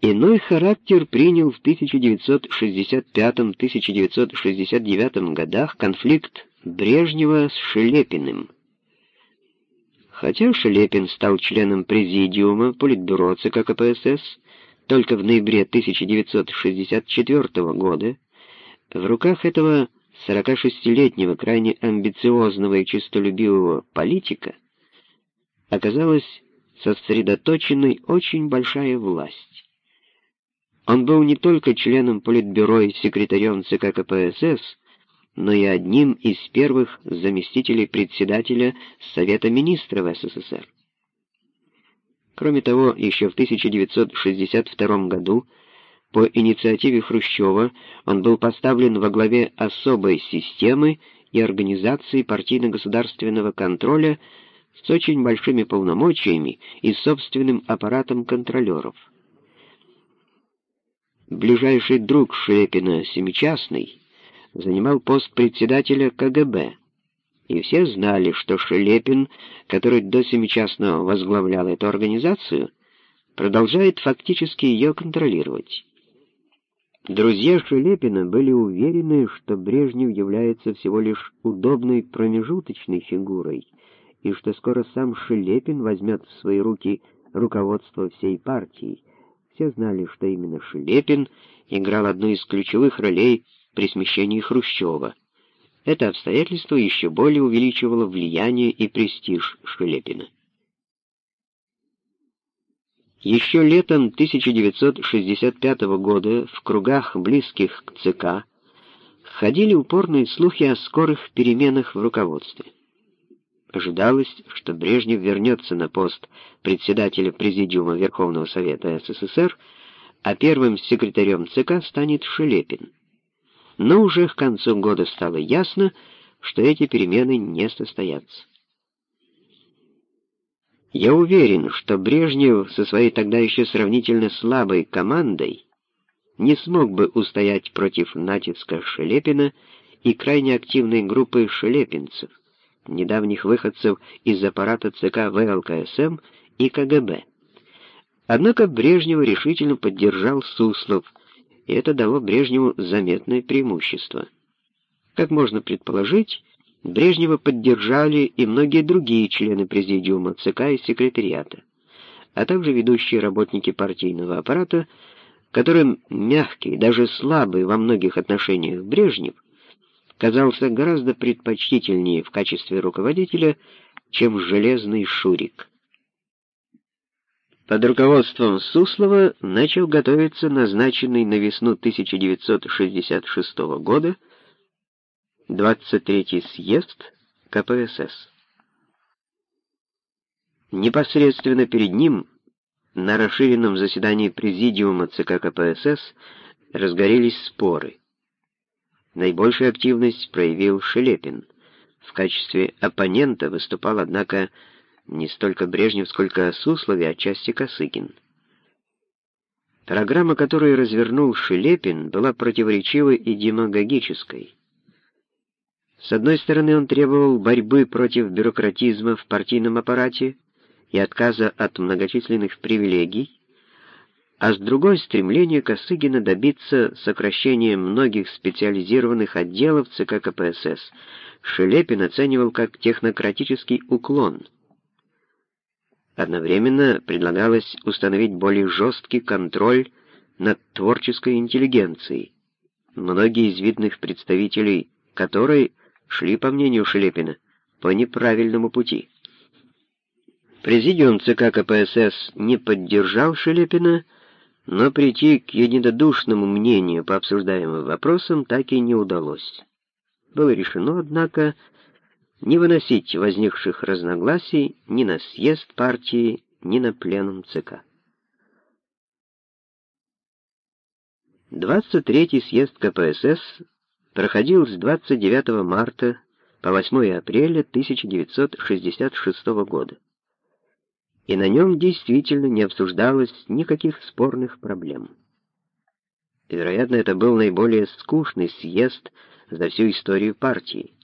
Иной характер принял в 1965-1969 годах конфликт Брежнева с Шелепиным. Хотя Шелепин стал членом президиума Политбюро ЦК КПСС только в ноябре 1964 года, в руках этого 46-летнего крайне амбициозного и честолюбивого политика оказалась сосредоточенной очень большая власть. Он был не только членом Политбюро и секретарем ЦК КПСС, но и одним из первых заместителей председателя Совета министров СССР. Кроме того, еще в 1962 году по инициативе Хрущева он был поставлен во главе особой системы и организации партийно-государственного контроля с очень большими полномочиями и собственным аппаратом контролеров. Ближайший друг Шепина, Семичастный, занимал пост председателя КГБ, и все знали, что Шелепин, который до Семичастного возглавлял эту организацию, продолжает фактически ее контролировать. Друзья Шелепина были уверены, что Брежнев является всего лишь удобной промежуточной фигурой, и что скоро сам Шелепин возьмет в свои руки руководство всей партией, все знали, что именно Шелепин играл одну из ключевых ролей при смещении Хрущева. Это обстоятельство еще более увеличивало влияние и престиж Шелепина. Еще летом 1965 года в кругах, близких к ЦК, ходили упорные слухи о скорых переменах в руководстве. Ожидалось, что Брежнев вернется на пост председателя Президиума Верховного Совета СССР, а первым секретарем ЦК станет Шелепин. Но уже к концу года стало ясно, что эти перемены не состоятся. Я уверен, что Брежнев со своей тогда еще сравнительно слабой командой не смог бы устоять против натиска Шелепина и крайне активной группы шелепинцев, недавних выходцев из аппарата ЦК ВЛКСМ и КГБ. Однако Брежнева решительно поддержал Суслов, и это дало Брежневу заметное преимущество. Как можно предположить, Брежнева поддержали и многие другие члены президиума ЦК и секретариата, а также ведущие работники партийного аппарата, которым мягкий, даже слабый во многих отношениях Брежнев казался гораздо предпочтительнее в качестве руководителя, чем железный Шурик. Под руководством Суслова начал готовиться назначенный на весну 1966 года 23-й съезд КПСС. Непосредственно перед ним на расширенном заседании Президиума ЦК КПСС разгорелись споры. Наибольшую активность проявил Шелепин. В качестве оппонента выступал, однако, не столько Брежнев, сколько Суслов и отчасти Косыгин. Программа, которую развернул Шелепин, была противоречивой и демагогической. С одной стороны, он требовал борьбы против бюрократизма в партийном аппарате и отказа от многочисленных привилегий, а с другой — стремление Косыгина добиться сокращения многих специализированных отделов ЦК КПСС Шелепин оценивал как технократический уклон. Одновременно предлагалось установить более жесткий контроль над творческой интеллигенцией, многие из видных представителей которой шли, по мнению Шелепина, по неправильному пути. Президиум ЦК КПСС не поддержал Шелепина, но прийти к единодушному мнению по обсуждаемым вопросам так и не удалось. Было решено, однако, не выносить возникших разногласий ни на съезд партии, ни на пленум ЦК. 23-й съезд КПСС проходил с 29 марта по 8 апреля 1966 года и на нем действительно не обсуждалось никаких спорных проблем. вероятно, это был наиболее скучный съезд за всю историю партии.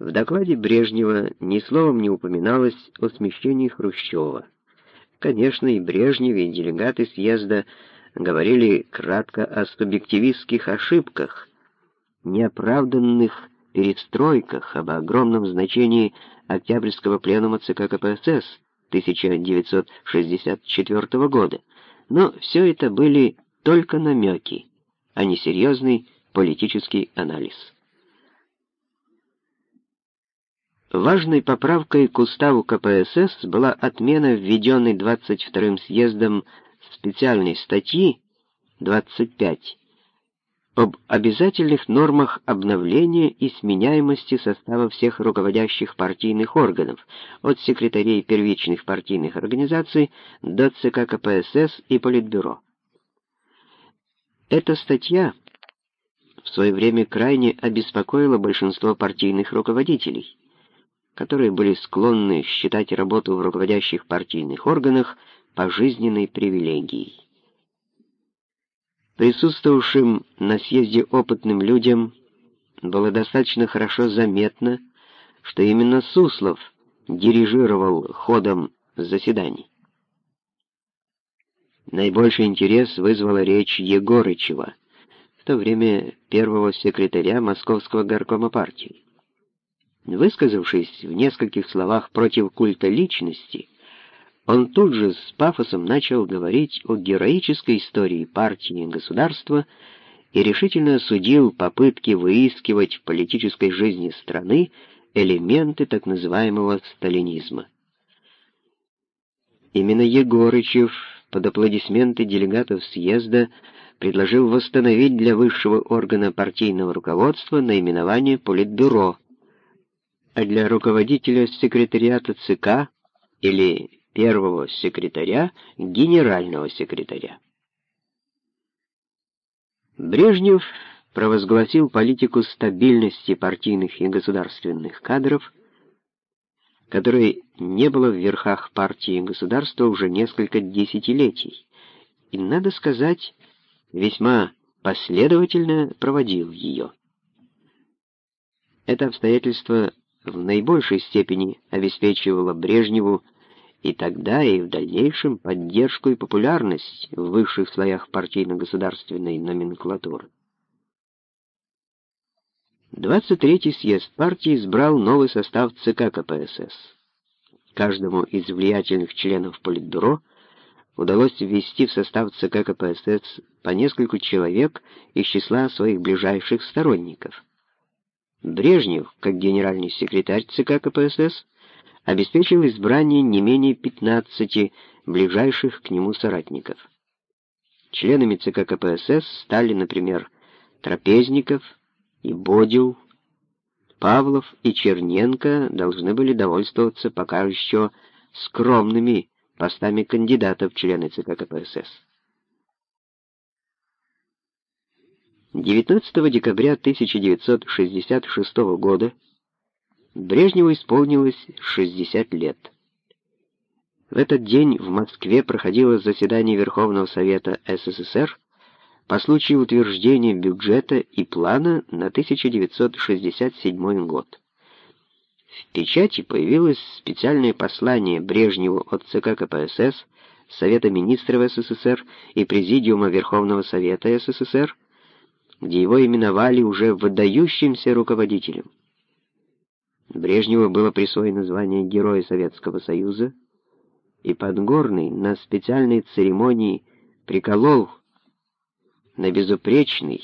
В докладе Брежнева ни словом не упоминалось о смещении Хрущева. Конечно, и Брежнев, и делегаты съезда говорили кратко о субъективистских ошибках, неоправданных перестройках, об огромном значении Октябрьского пленума ЦК КПСС 1964 года, но все это были только намеки, а не серьезный политический анализ. Важной поправкой к уставу КПСС была отмена введенной 22-м съездом специальной статьи 25 об обязательных нормах обновления и сменяемости состава всех руководящих партийных органов, от секретарей первичных партийных организаций до ЦК КПСС и Политбюро. Эта статья в свое время крайне обеспокоила большинство партийных руководителей, которые были склонны считать работу в руководящих партийных органах пожизненной привилегией. Присутствовавшим на съезде опытным людям было достаточно хорошо заметно, что именно Суслов дирижировал ходом заседаний. Наибольший интерес вызвала речь Егорычева, в то время первого секретаря Московского горкома партии. Высказавшись в нескольких словах против культа личности, он тут же с пафосом начал говорить о героической истории партии и государства и решительно осудил попытки выискивать в политической жизни страны элементы так называемого сталинизма. Именно Егорычев под аплодисменты делегатов съезда предложил восстановить для высшего органа партийного руководства наименование Политбюро, а для руководителя секретариата ЦК или первого секретаря генерального секретаря. Брежнев провозгласил политику стабильности партийных и государственных кадров, которой не было в верхах партии и государства уже несколько десятилетий, и, надо сказать, весьма последовательно проводил ее. Это обстоятельство в наибольшей степени обеспечивало Брежневу и тогда, и в дальнейшем поддержку и популярность в высших слоях партийно-государственной номенклатуры. 23-й съезд партии избрал новый состав ЦК КПСС. Каждому из влиятельных членов Политбюро удалось ввести в состав ЦК КПСС по нескольку человек из числа своих ближайших сторонников. Брежнев, как генеральный секретарь ЦК КПСС, обеспечил избрание не менее 15 ближайших к нему соратников. Членами ЦК КПСС стали, например, Трапезников и Бодил, Павлов и Черненко должны были довольствоваться пока еще скромными постами кандидатов в члены ЦК КПСС. 19 декабря 1966 года Брежневу исполнилось 60 лет. В этот день в Москве проходило заседание Верховного Совета СССР по случаю утверждения бюджета и плана на 1967 год. В печати появилось специальное послание Брежневу от ЦК КПСС, Совета Министров СССР и Президиума Верховного Совета СССР, где его именовали уже выдающимся руководителем. Брежневу было присвоено звание Героя Советского Союза, и Подгорный на специальной церемонии приколол на безупречный,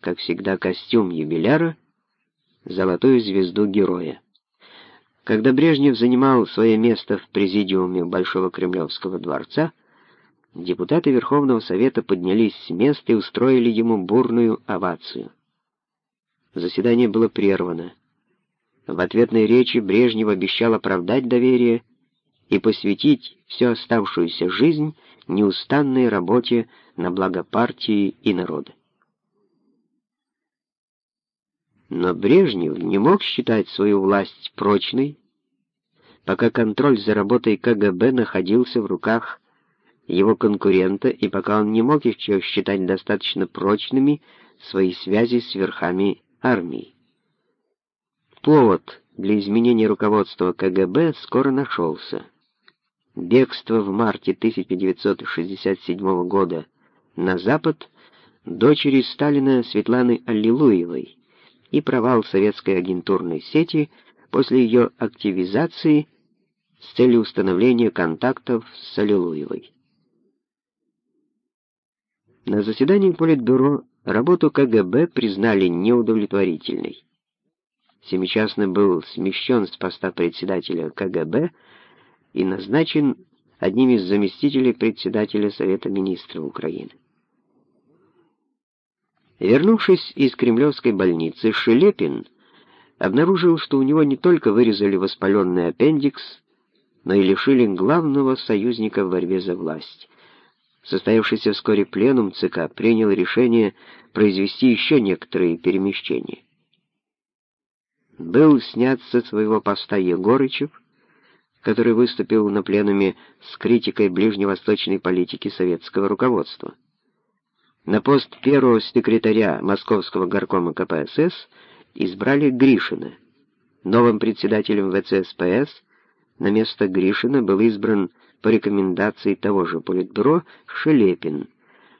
как всегда, костюм юбиляра золотую звезду героя. Когда Брежнев занимал свое место в президиуме Большого Кремлевского дворца, депутаты Верховного Совета поднялись с места и устроили ему бурную овацию. Заседание было прервано. В ответной речи Брежнев обещал оправдать доверие и посвятить всю оставшуюся жизнь неустанной работе на благо партии и народа. Но Брежнев не мог считать свою власть прочной, пока контроль за работой КГБ находился в руках его конкурента и пока он не мог еще считать достаточно прочными свои связи с верхами армии. Повод для изменения руководства КГБ скоро нашелся. бегство в марте 1967 года на Запад дочери Сталина Светланы Аллилуевой и провал советской агентурной сети после ее активизации с целью установления контактов с Аллилуевой. На заседании Политбюро работу КГБ признали неудовлетворительной. Семичастный был смещен с поста председателя КГБ и назначен одним из заместителей председателя Совета министров Украины. Вернувшись из Кремлевской больницы, Шелепин обнаружил, что у него не только вырезали воспаленный аппендикс, но и лишили главного союзника в борьбе за власть. Состоявшийся вскоре пленум ЦК принял решение произвести еще некоторые перемещения. Был снят со своего поста Егорычев, который выступил на пленуме с критикой ближневосточной политики советского руководства. На пост первого секретаря Московского горкома КПСС избрали Гришина. Новым председателем ВЦСПС на место Гришина был избран по рекомендации того же Политбюро Шелепин,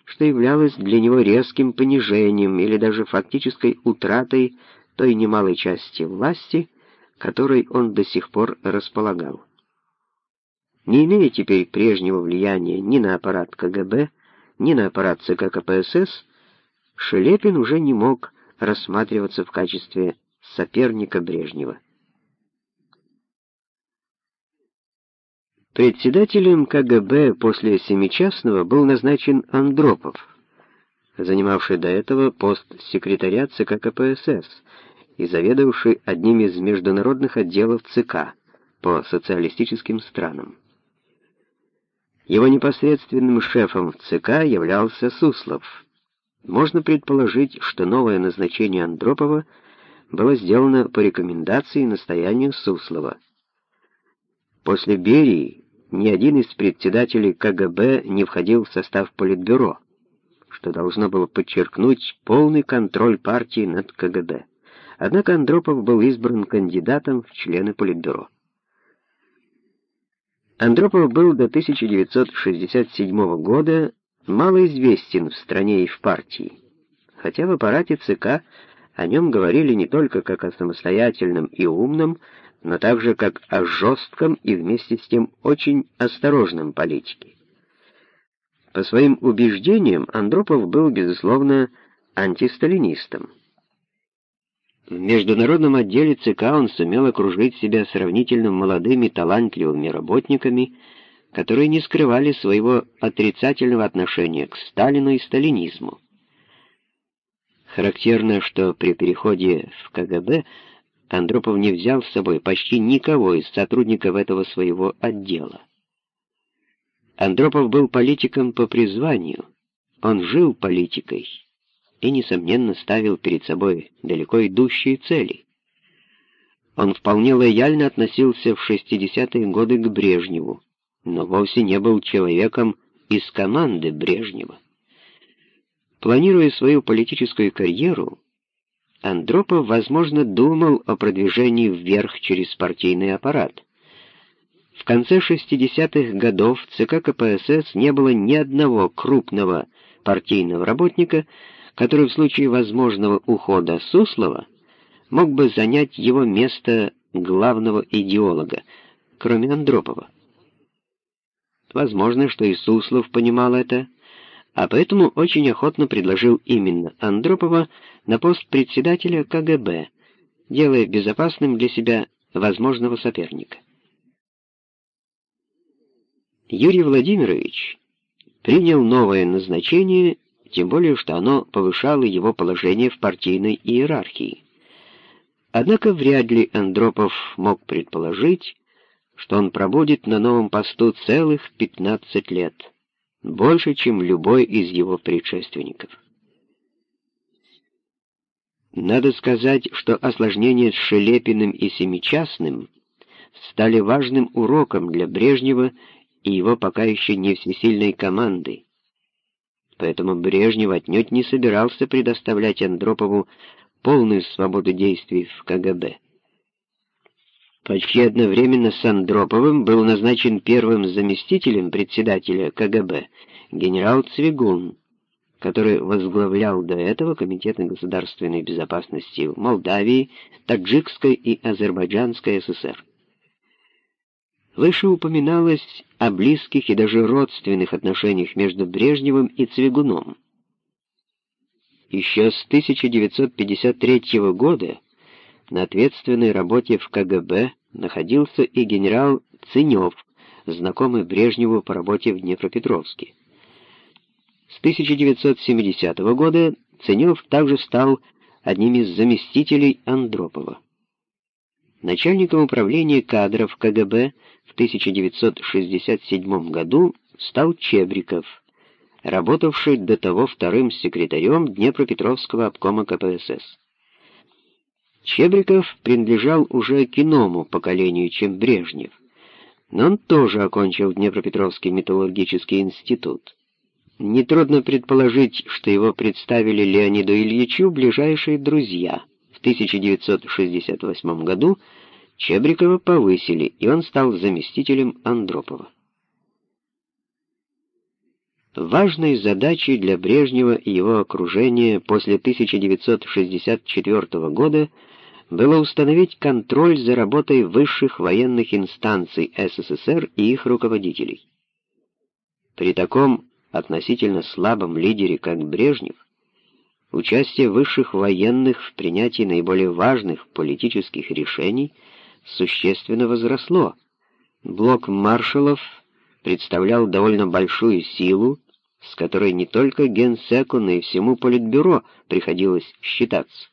что являлось для него резким понижением или даже фактической утратой той немалой части власти, которой он до сих пор располагал. Не имея теперь прежнего влияния ни на аппарат КГБ, ни на аппарат ЦК КПСС, Шелепин уже не мог рассматриваться в качестве соперника Брежнева. Председателем КГБ после Семичастного был назначен Андропов, занимавший до этого пост секретаря ЦК КПСС и заведовавший одним из международных отделов ЦК по социалистическим странам. Его непосредственным шефом в ЦК являлся Суслов. Можно предположить, что новое назначение Андропова было сделано по рекомендации и настоянию Суслова. После Берии ни один из председателей КГБ не входил в состав Политбюро, что должно было подчеркнуть полный контроль партии над КГБ. Однако Андропов был избран кандидатом в члены Политбюро. Андропов был до 1967 года малоизвестен в стране и в партии, хотя в аппарате ЦК о нем говорили не только как о самостоятельном и умном, но также как о жестком и вместе с тем очень осторожном политике. По своим убеждениям Андропов был, безусловно, антисталинистом. В международном отделе ЦК он сумел окружить себя сравнительно молодыми талантливыми работниками, которые не скрывали своего отрицательного отношения к Сталину и сталинизму. Характерно, что при переходе в КГБ Андропов не взял с собой почти никого из сотрудников этого своего отдела. Андропов был политиком по призванию, он жил политикой и, несомненно, ставил перед собой далеко идущие цели. Он вполне лояльно относился в 60-е годы к Брежневу, но вовсе не был человеком из команды Брежнева. Планируя свою политическую карьеру, Андропов, возможно, думал о продвижении вверх через партийный аппарат. В конце 60-х годов ЦК КПСС не было ни одного крупного партийного работника, который в случае возможного ухода Суслова мог бы занять его место главного идеолога, кроме Андропова. Возможно, что и Суслов понимал это, а поэтому очень охотно предложил именно Андропова на пост председателя КГБ, делая безопасным для себя возможного соперника. Юрий Владимирович принял новое назначение, тем более что оно повышало его положение в партийной иерархии. Однако вряд ли Андропов мог предположить, что он пробудет на новом посту целых 15 лет больше, чем любой из его предшественников. Надо сказать, что осложнения с Шелепиным и Семичастным стали важным уроком для Брежнева и его пока еще не всесильной команды. Поэтому Брежнев отнюдь не собирался предоставлять Андропову полную свободу действий в КГБ. Почти одновременно с Андроповым был назначен первым заместителем председателя КГБ генерал Цвигун, который возглавлял до этого Комитеты государственной безопасности в Молдавии, Таджикской и Азербайджанской ССР. Выше упоминалось о близких и даже родственных отношениях между Брежневым и Цвигуном. Еще с 1953 года на ответственной работе в КГБ находился и генерал Ценев, знакомый Брежневу по работе в Днепропетровске. С 1970 года Ценев также стал одним из заместителей Андропова. Начальником управления кадров КГБ в 1967 году стал Чебриков, работавший до того вторым секретарем Днепропетровского обкома КПСС. Чебриков принадлежал уже к иному поколению, чем Брежнев, но он тоже окончил Днепропетровский металлургический институт. Нетрудно предположить, что его представили Леониду Ильичу ближайшие друзья. В 1968 году Чебрикова повысили, и он стал заместителем Андропова. Важной задачей для Брежнева и его окружения после 1964 года было установить контроль за работой высших военных инстанций СССР и их руководителей. При таком относительно слабом лидере, как Брежнев, участие высших военных в принятии наиболее важных политических решений существенно возросло. Блок маршалов представлял довольно большую силу, с которой не только генсеку, но и всему политбюро приходилось считаться.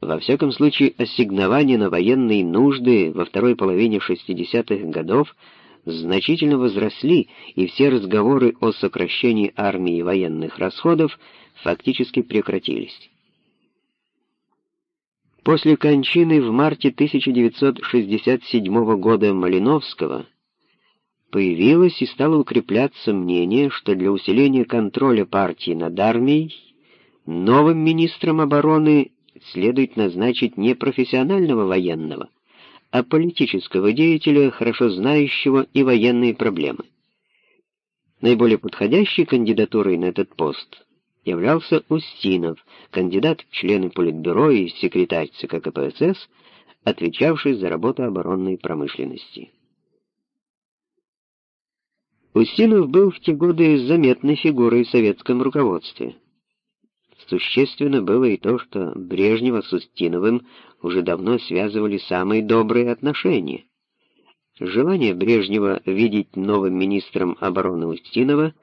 Во всяком случае, ассигнования на военные нужды во второй половине 60-х годов значительно возросли, и все разговоры о сокращении армии и военных расходов фактически прекратились. После кончины в марте 1967 года Малиновского появилось и стало укрепляться мнение, что для усиления контроля партии над армией новым министром обороны следует назначить не профессионального военного, а политического деятеля, хорошо знающего и военные проблемы. Наиболее подходящей кандидатурой на этот пост являлся Устинов, кандидат в члены Политбюро и секретарь ЦК КПСС, отвечавший за работу оборонной промышленности. Устинов был в те годы заметной фигурой в советском руководстве. Существенно было и то, что Брежнева с Устиновым уже давно связывали самые добрые отношения. Желание Брежнева видеть новым министром обороны Устинова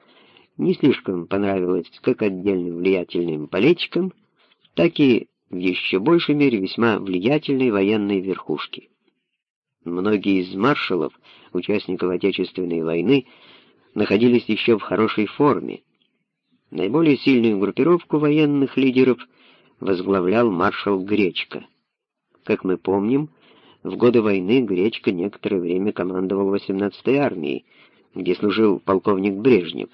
не слишком понравилось как отдельным влиятельным политикам, так и в еще большей мере весьма влиятельной военной верхушке. Многие из маршалов, участников Отечественной войны, находились еще в хорошей форме. Наиболее сильную группировку военных лидеров возглавлял маршал Гречко. Как мы помним, в годы войны Гречко некоторое время командовал 18-й армией, где служил полковник Брежнев.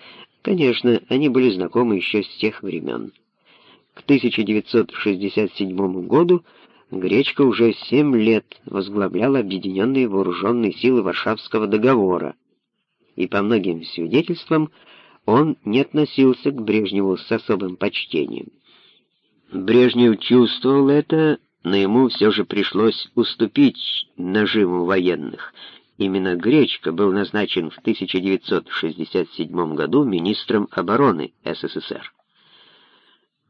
Конечно, они были знакомы еще с тех времен. К 1967 году Гречко уже семь лет возглавлял объединенные вооруженные силы Варшавского договора, и по многим свидетельствам он не относился к Брежневу с особым почтением. Брежнев чувствовал это, но ему все же пришлось уступить нажиму военных. Именно Гречко был назначен в 1967 году министром обороны СССР.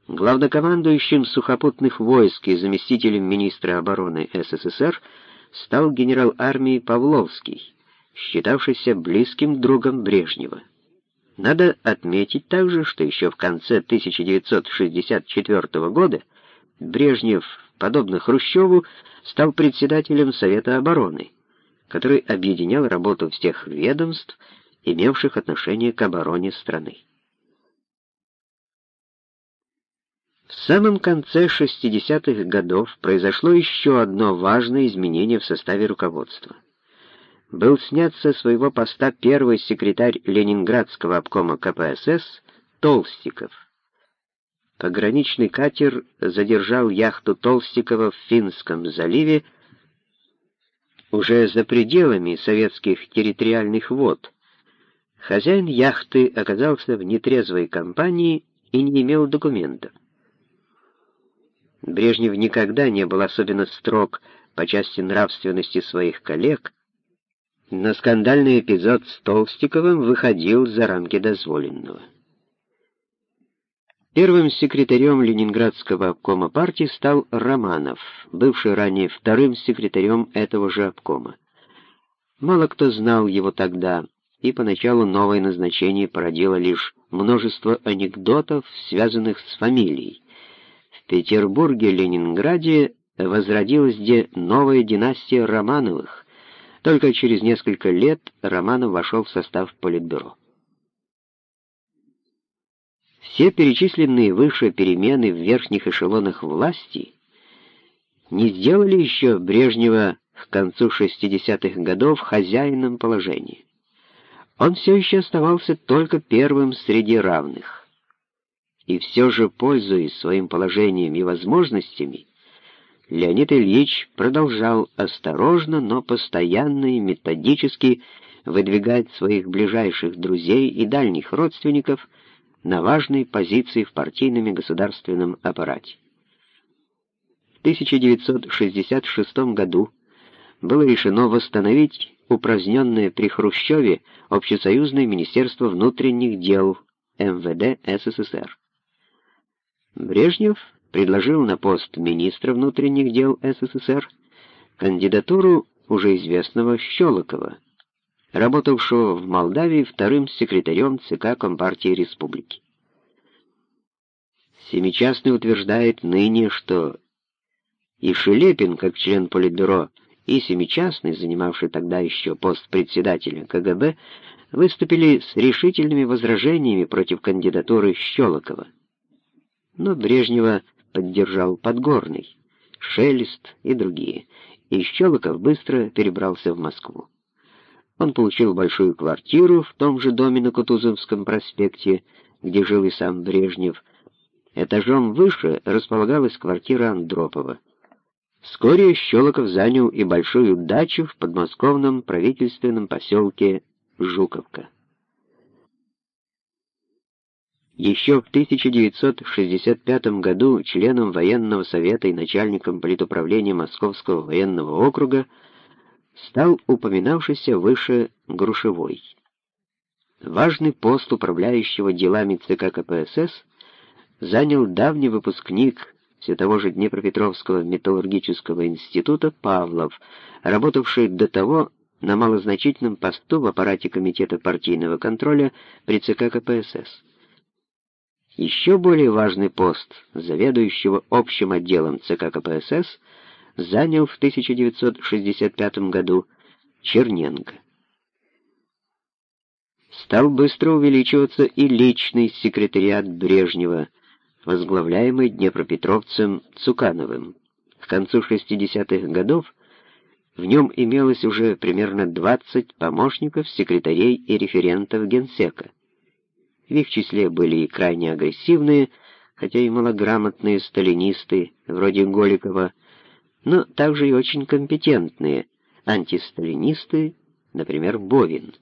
Главнокомандующим сухопутных войск и заместителем министра обороны СССР стал генерал армии Павловский, считавшийся близким другом Брежнева. Надо отметить также, что еще в конце 1964 года Брежнев, подобно Хрущеву, стал председателем Совета обороны, который объединял работу всех ведомств, имевших отношение к обороне страны. В самом конце 60-х годов произошло еще одно важное изменение в составе руководства был снят со своего поста первый секретарь Ленинградского обкома КПСС Толстиков. Пограничный катер задержал яхту Толстикова в Финском заливе уже за пределами советских территориальных вод, хозяин яхты оказался в нетрезвой компании и не имел документов. Брежнев никогда не был особенно строг по части нравственности своих коллег, но скандальный эпизод с Толстиковым выходил за рамки дозволенного. Первым секретарем Ленинградского обкома партии стал Романов, бывший ранее вторым секретарем этого же обкома. Мало кто знал его тогда, и поначалу новое назначение породило лишь множество анекдотов, связанных с фамилией. В Петербурге, Ленинграде возродилась где новая династия Романовых. Только через несколько лет Романов вошел в состав Политбюро. Все перечисленные выше перемены в верхних эшелонах власти не сделали еще Брежнева к концу 60-х годов хозяином положения. Он все еще оставался только первым среди равных. И все же, пользуясь своим положением и возможностями, Леонид Ильич продолжал осторожно, но постоянно и методически выдвигать своих ближайших друзей и дальних родственников на важные позиции в партийном и государственном аппарате. В 1966 году было решено восстановить упраздненное при Хрущеве Общесоюзное министерство внутренних дел МВД СССР. Брежнев предложил на пост министра внутренних дел СССР кандидатуру уже известного Щелокова, работавшего в Молдавии вторым секретарем ЦК Компартии Республики. Семичастный утверждает ныне, что и Шелепин, как член Политбюро, и Семичастный, занимавший тогда еще пост председателя КГБ, выступили с решительными возражениями против кандидатуры Щелокова. Но Брежнева поддержал Подгорный, Шелест и другие, и Щелоков быстро перебрался в Москву. Он получил большую квартиру в том же доме на Кутузовском проспекте, где жил и сам Брежнев. Этажом выше располагалась квартира Андропова. Вскоре Щелоков занял и большую дачу в подмосковном правительственном поселке Жуковка. Еще в 1965 году членом военного совета и начальником политуправления Московского военного округа стал упоминавшийся выше Грушевой. Важный пост управляющего делами ЦК КПСС занял давний выпускник все того же Днепропетровского металлургического института Павлов, работавший до того на малозначительном посту в аппарате Комитета партийного контроля при ЦК КПСС. Еще более важный пост заведующего общим отделом ЦК КПСС занял в 1965 году Черненко. Стал быстро увеличиваться и личный секретариат Брежнева, возглавляемый днепропетровцем Цукановым. К концу 60-х годов в нем имелось уже примерно 20 помощников, секретарей и референтов генсека. В их числе были и крайне агрессивные, хотя и малограмотные сталинисты, вроде Голикова, но также и очень компетентные антисталинисты, например, Бовин.